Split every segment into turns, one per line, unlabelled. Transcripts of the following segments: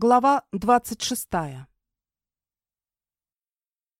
Глава 26.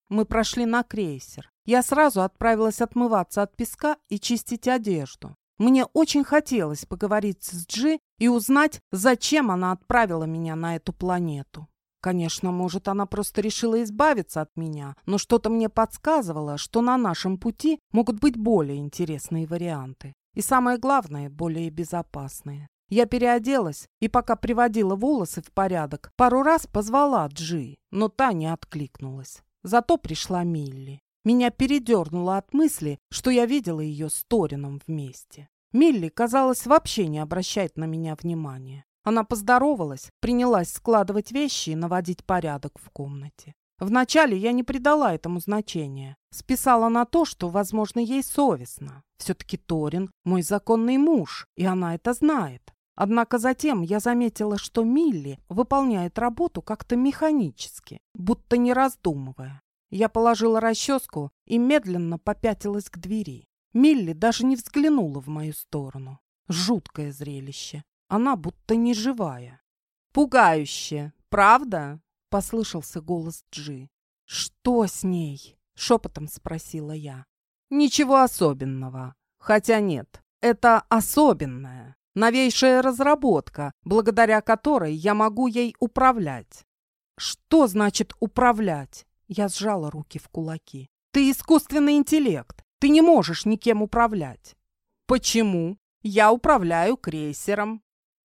Мы прошли на крейсер. Я сразу отправилась отмываться от песка и чистить одежду. Мне очень хотелось поговорить с Джи и узнать, зачем она отправила меня на эту планету. Конечно, может, она просто решила избавиться от меня, но что-то мне подсказывало, что на нашем пути могут быть более интересные варианты. И самое главное, более безопасные. Я переоделась и, пока приводила волосы в порядок, пару раз позвала Джи, но та не откликнулась. Зато пришла Милли. Меня передернуло от мысли, что я видела ее с Торином вместе. Милли, казалось, вообще не обращает на меня внимания. Она поздоровалась, принялась складывать вещи и наводить порядок в комнате. Вначале я не придала этому значения. Списала на то, что, возможно, ей совестно. Все-таки Торин – мой законный муж, и она это знает. Однако затем я заметила, что Милли выполняет работу как-то механически, будто не раздумывая. Я положила расческу и медленно попятилась к двери. Милли даже не взглянула в мою сторону. Жуткое зрелище. Она будто не живая. «Пугающе, правда?» — послышался голос Джи. «Что с ней?» — шепотом спросила я. «Ничего особенного. Хотя нет, это особенное. Новейшая разработка, благодаря которой я могу ей управлять. Что значит управлять? Я сжала руки в кулаки. Ты искусственный интеллект. Ты не можешь никем управлять. Почему? Я управляю крейсером.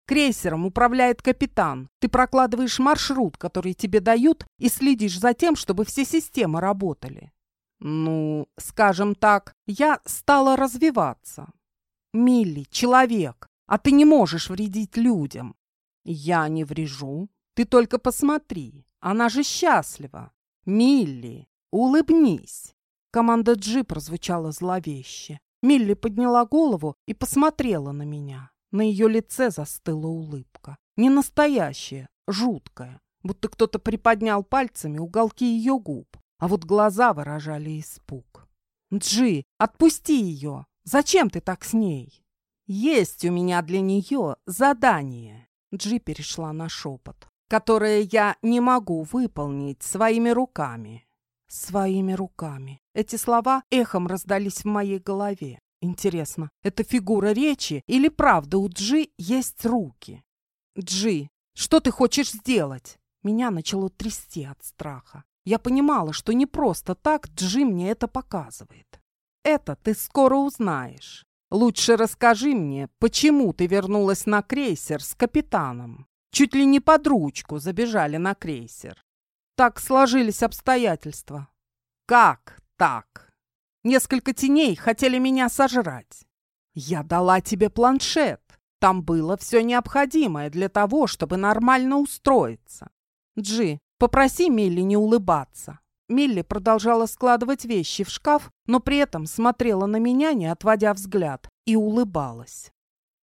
Крейсером управляет капитан. Ты прокладываешь маршрут, который тебе дают, и следишь за тем, чтобы все системы работали. Ну, скажем так, я стала развиваться. Милли, человек, а ты не можешь вредить людям. Я не врежу. Ты только посмотри. Она же счастлива. Милли, улыбнись. Команда Джи прозвучала зловеще. Милли подняла голову и посмотрела на меня. На ее лице застыла улыбка. Не настоящая, жуткая. Будто кто-то приподнял пальцами уголки ее губ. А вот глаза выражали испуг. «Джи, отпусти ее! Зачем ты так с ней?» Есть у меня для нее задание. Джи перешла на шепот, которое я не могу выполнить своими руками. Своими руками. Эти слова эхом раздались в моей голове. Интересно, это фигура речи или правда у Джи есть руки? Джи, что ты хочешь сделать? Меня начало трясти от страха. Я понимала, что не просто так Джи мне это показывает. Это ты скоро узнаешь. Лучше расскажи мне, почему ты вернулась на крейсер с капитаном? Чуть ли не под ручку забежали на крейсер. Так сложились обстоятельства. Как так? Несколько теней хотели меня сожрать. Я дала тебе планшет. Там было все необходимое для того, чтобы нормально устроиться. Джи, попроси Милли не улыбаться. Милли продолжала складывать вещи в шкаф, но при этом смотрела на меня, не отводя взгляд, и улыбалась.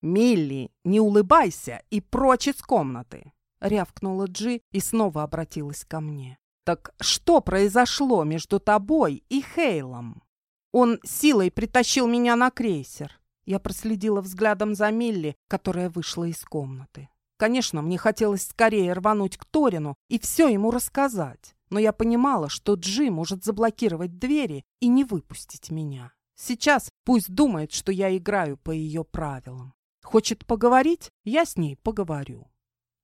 «Милли, не улыбайся и прочь из комнаты!» — рявкнула Джи и снова обратилась ко мне. «Так что произошло между тобой и Хейлом?» «Он силой притащил меня на крейсер». Я проследила взглядом за Милли, которая вышла из комнаты. Конечно, мне хотелось скорее рвануть к Торину и все ему рассказать но я понимала, что Джи может заблокировать двери и не выпустить меня. Сейчас пусть думает, что я играю по ее правилам. Хочет поговорить? Я с ней поговорю.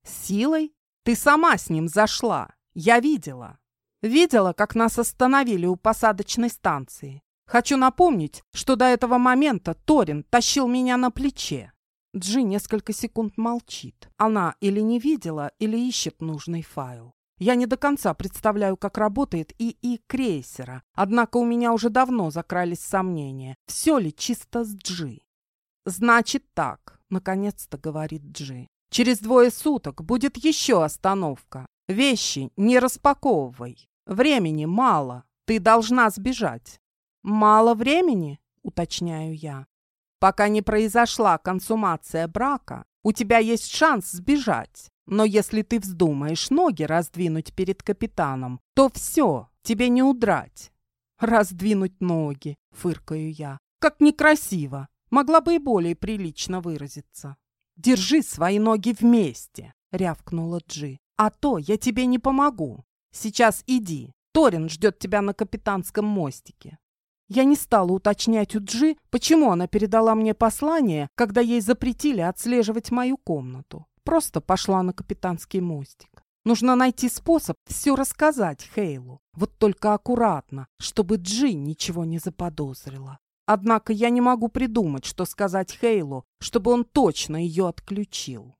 Силой? Ты сама с ним зашла. Я видела. Видела, как нас остановили у посадочной станции. Хочу напомнить, что до этого момента Торин тащил меня на плече. Джи несколько секунд молчит. Она или не видела, или ищет нужный файл. Я не до конца представляю, как работает ИИ крейсера, однако у меня уже давно закрались сомнения, все ли чисто с Джи. «Значит так», — наконец-то говорит Джи. «Через двое суток будет еще остановка. Вещи не распаковывай. Времени мало, ты должна сбежать». «Мало времени?» — уточняю я. «Пока не произошла консумация брака, у тебя есть шанс сбежать. Но если ты вздумаешь ноги раздвинуть перед капитаном, то все, тебе не удрать. Раздвинуть ноги, фыркаю я. Как некрасиво. Могла бы и более прилично выразиться. Держи свои ноги вместе, рявкнула Джи. А то я тебе не помогу. Сейчас иди. Торин ждет тебя на капитанском мостике. Я не стала уточнять у Джи, почему она передала мне послание, когда ей запретили отслеживать мою комнату. Просто пошла на капитанский мостик. Нужно найти способ все рассказать Хейлу. Вот только аккуратно, чтобы Джи ничего не заподозрила. Однако я не могу придумать, что сказать Хейлу, чтобы он точно ее отключил.